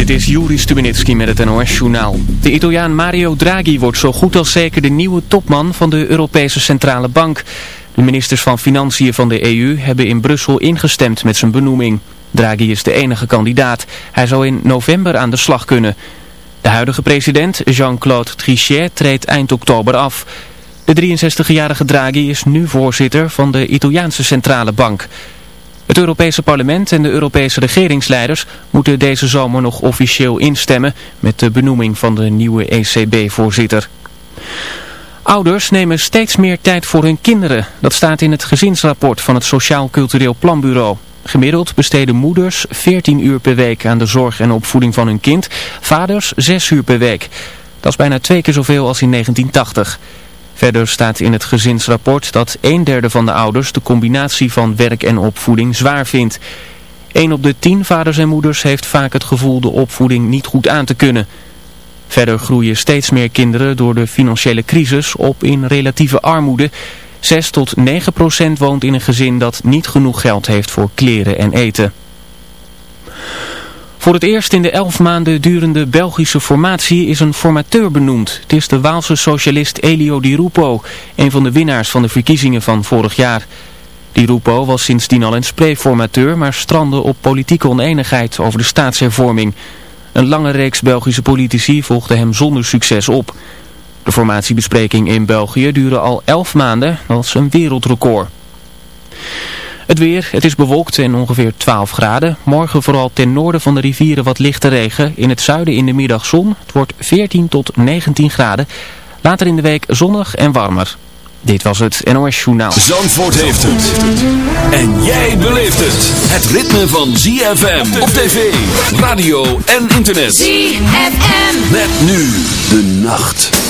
Dit is Juri Stubenitski met het NOS-journaal. De Italiaan Mario Draghi wordt zo goed als zeker de nieuwe topman van de Europese Centrale Bank. De ministers van Financiën van de EU hebben in Brussel ingestemd met zijn benoeming. Draghi is de enige kandidaat. Hij zou in november aan de slag kunnen. De huidige president, Jean-Claude Trichet, treedt eind oktober af. De 63-jarige Draghi is nu voorzitter van de Italiaanse Centrale Bank. Het Europese parlement en de Europese regeringsleiders moeten deze zomer nog officieel instemmen met de benoeming van de nieuwe ECB-voorzitter. Ouders nemen steeds meer tijd voor hun kinderen. Dat staat in het gezinsrapport van het Sociaal Cultureel Planbureau. Gemiddeld besteden moeders 14 uur per week aan de zorg en opvoeding van hun kind, vaders 6 uur per week. Dat is bijna twee keer zoveel als in 1980. Verder staat in het gezinsrapport dat een derde van de ouders de combinatie van werk en opvoeding zwaar vindt. Een op de tien vaders en moeders heeft vaak het gevoel de opvoeding niet goed aan te kunnen. Verder groeien steeds meer kinderen door de financiële crisis op in relatieve armoede. 6 tot 9 procent woont in een gezin dat niet genoeg geld heeft voor kleren en eten. Voor het eerst in de elf maanden durende Belgische formatie is een formateur benoemd. Het is de Waalse socialist Elio Di Rupo, een van de winnaars van de verkiezingen van vorig jaar. Di Rupo was sindsdien al een spreekformateur, maar strandde op politieke oneenigheid over de staatshervorming. Een lange reeks Belgische politici volgde hem zonder succes op. De formatiebespreking in België duurde al elf maanden, dat is een wereldrecord. Het weer, het is bewolkt en ongeveer 12 graden. Morgen vooral ten noorden van de rivieren wat lichte regen. In het zuiden in de middag zon. Het wordt 14 tot 19 graden. Later in de week zonnig en warmer. Dit was het NOS Journaal. Zandvoort heeft het. En jij beleeft het. Het ritme van ZFM op tv, radio en internet. ZFM. Met nu de nacht.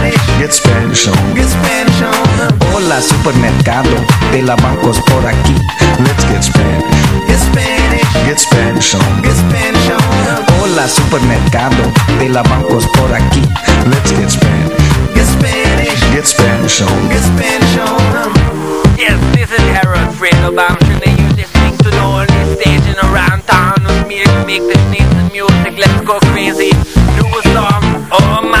Get Spanish on. Get Spanish on. Hola supermercado de la bancos por aquí. Let's get Spanish. Get Spanish. Get Spanish on. Get Spanish on. Hola supermercado de la bancos por aquí. Let's get Spanish. Get Spanish. Get Spanish on. Get Spanish on. Yes, this is Harold Fredo Bamshin and you're listening to the only station around town with me to make this nice music. Let's go crazy. Do a song. Oh my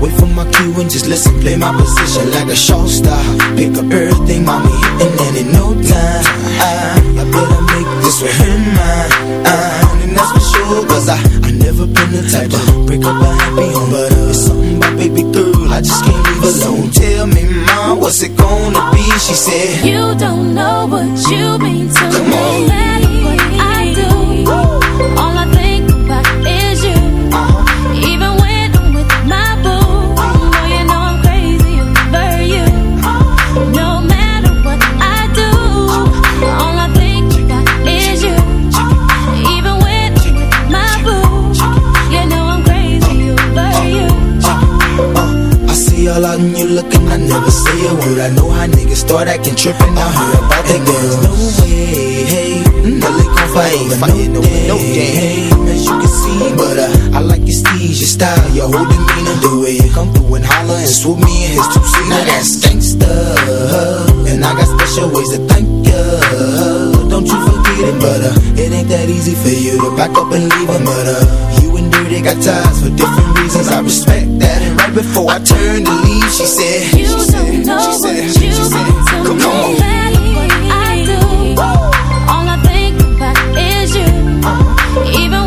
Wait for my cue and just listen, play my position like a show star. Pick up everything, mommy, and then in no time, I, I better make this with her mine. Uh, and that's for sure, cause I, I never been the type to break up a happy home. But uh, it's something about baby girl, I just can't leave alone. Tell me, mom, what's it gonna be? She said, You don't know what you mean Sometimes all out and you looking. I never say a word. I know how niggas start acting trippin'. I heard about that girl. There's no way, hey. Mm-hmm. Mm, really gon' fight over fightin' no, no day. Hey, as you can see, but uh, I like your steeze, your style, your whole demeanor. The way you come through and holler and swoop me in his two seat. Now that's gangsta, and I got special ways to thank ya. Don't you forget it, but uh, it ain't that easy for you to back up and leave but uh, You and dirty, got ties for different reasons. I respect that. And right before I turned to leave, she said, You she don't know she what you she said, do Come on. What I do. All I think about is you. Uh-huh. Even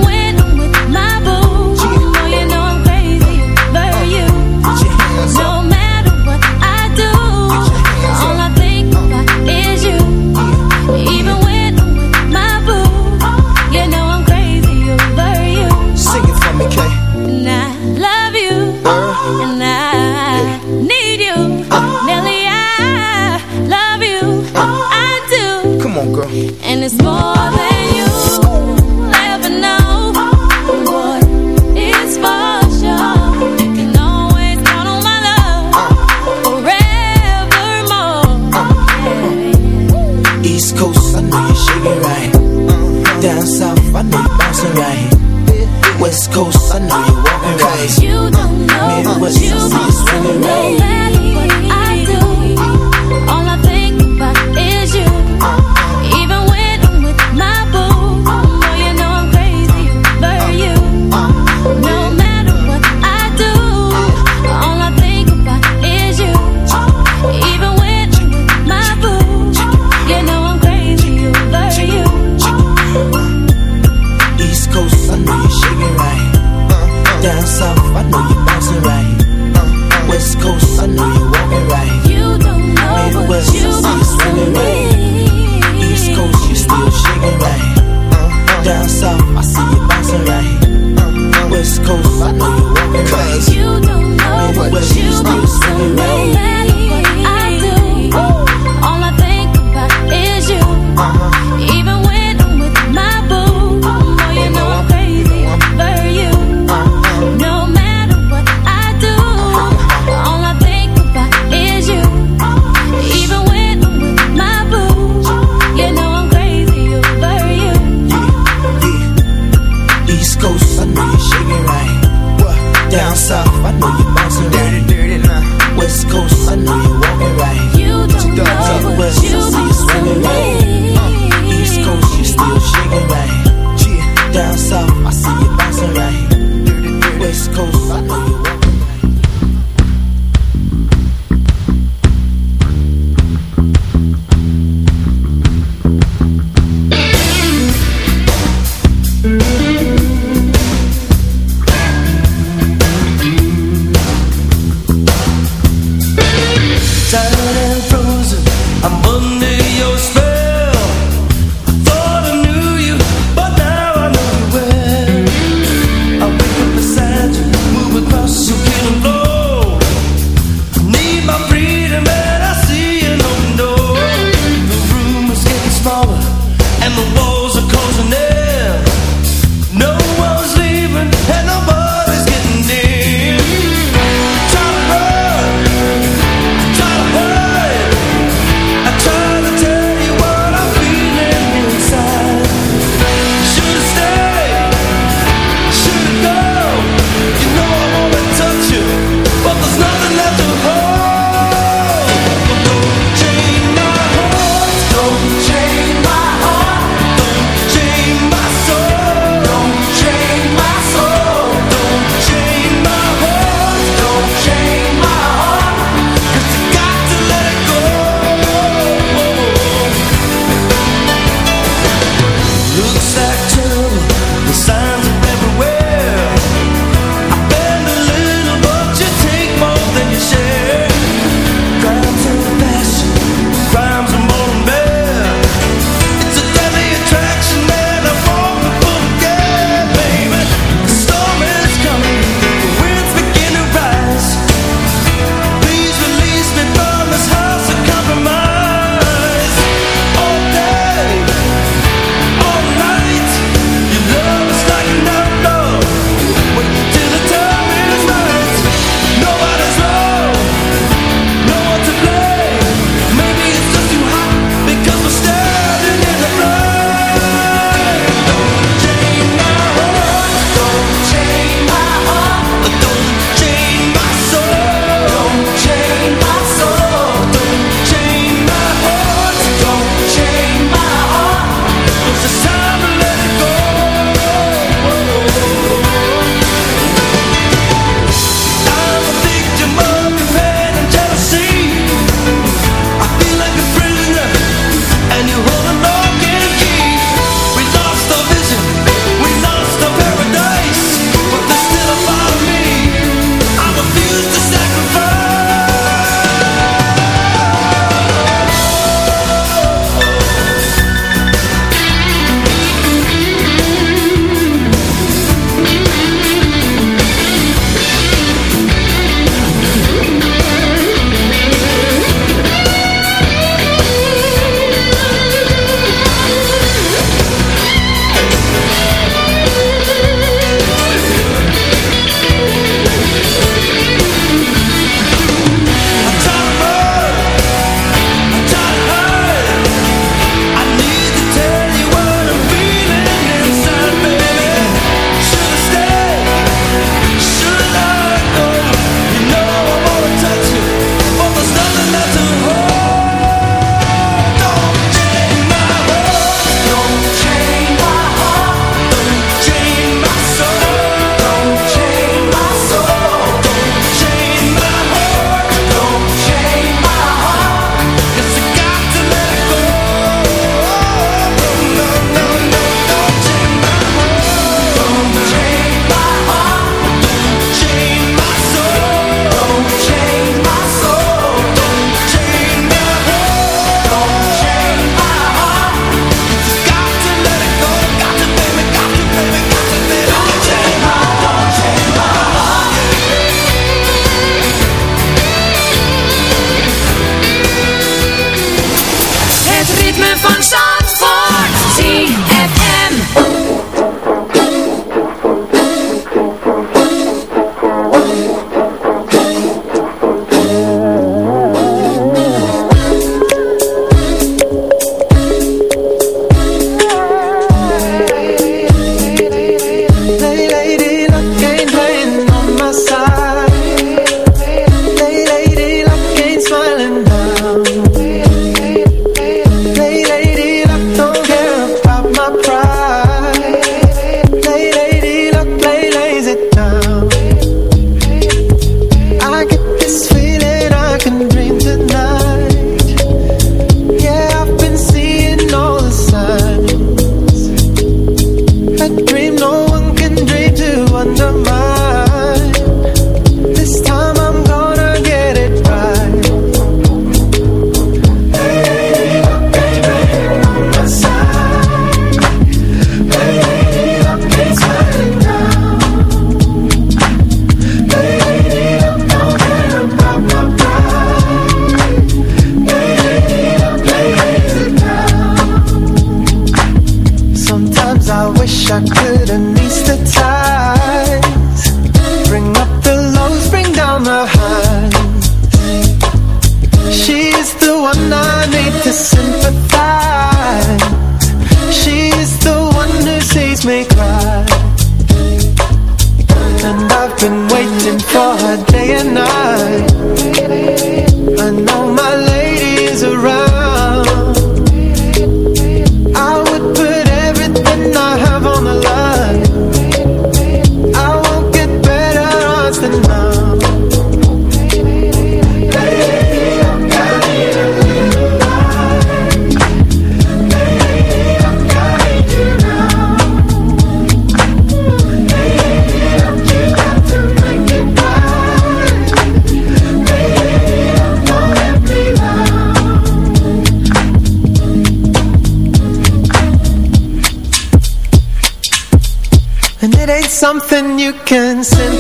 something you can synthesize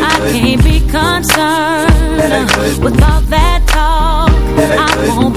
I can't be concerned With all that talk. I won't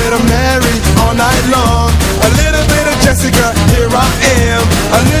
of Jessica, here I am.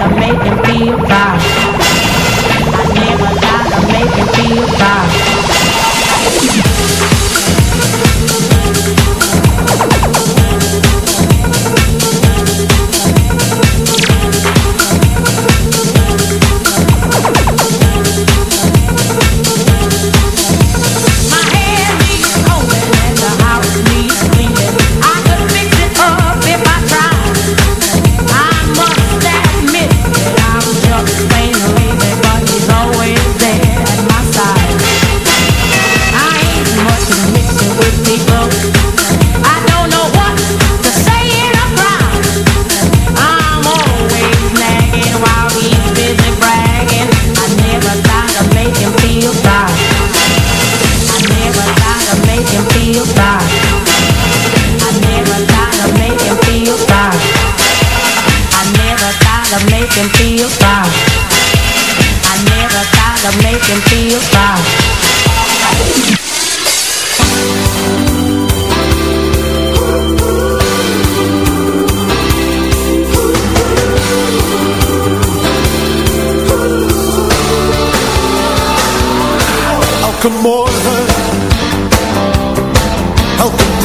to make him feel proud. I never to make him feel proud.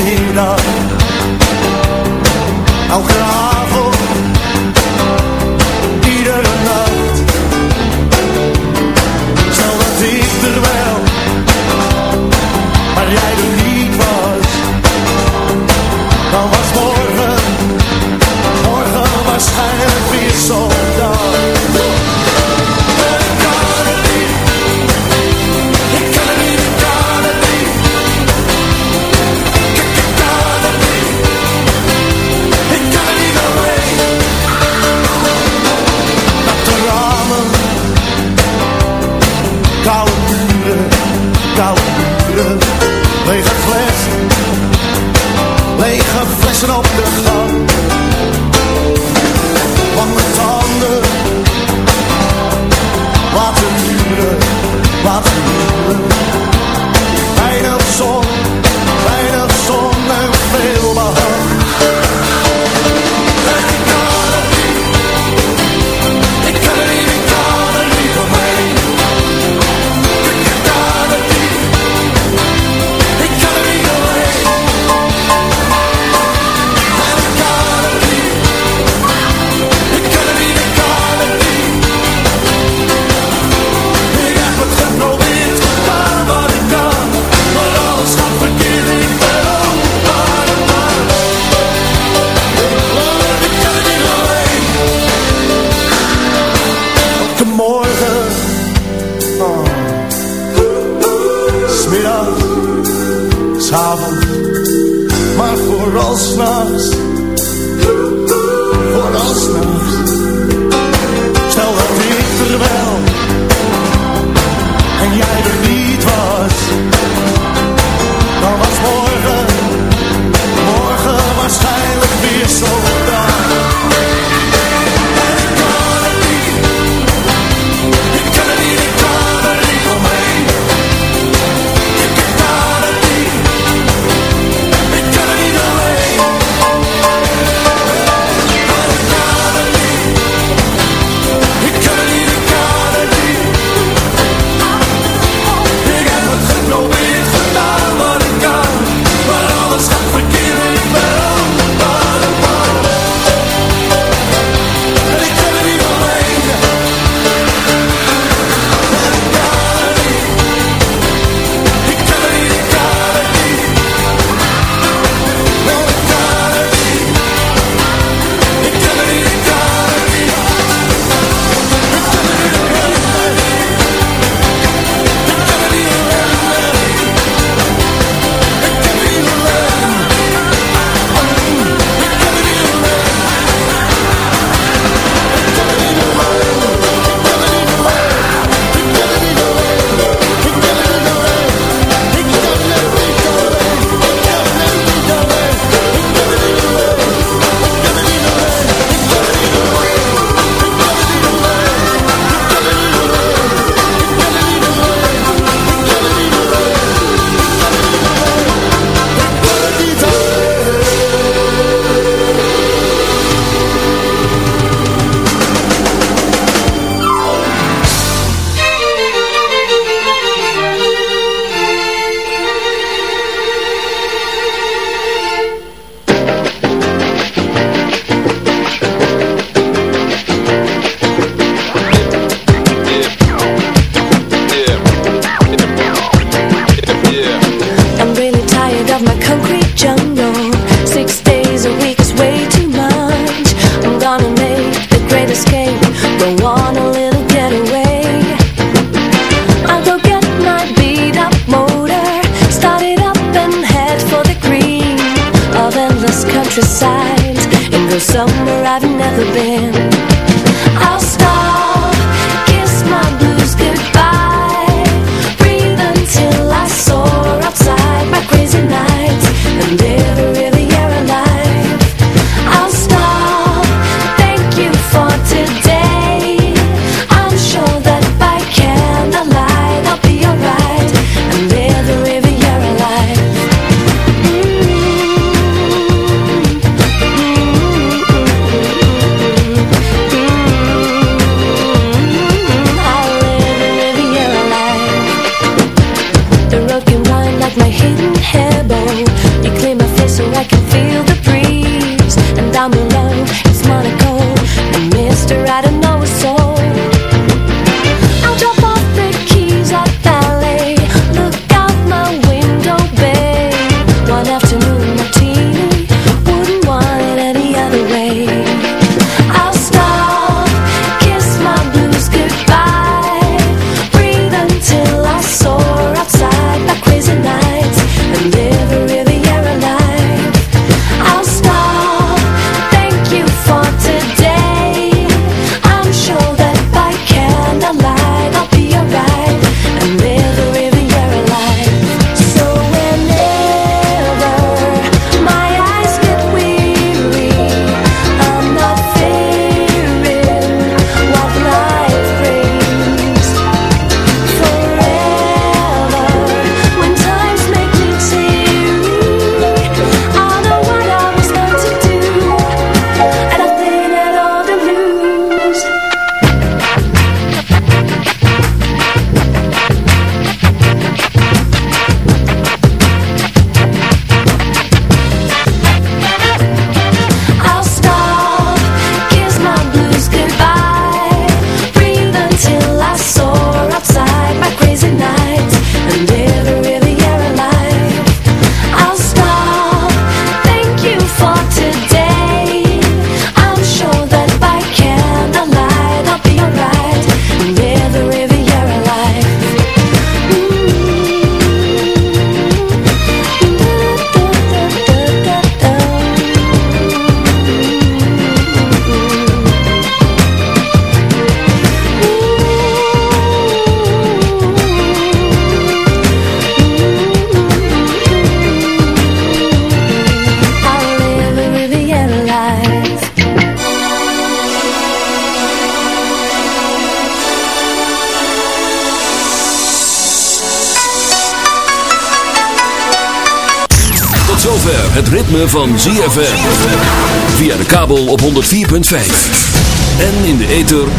Middag, elke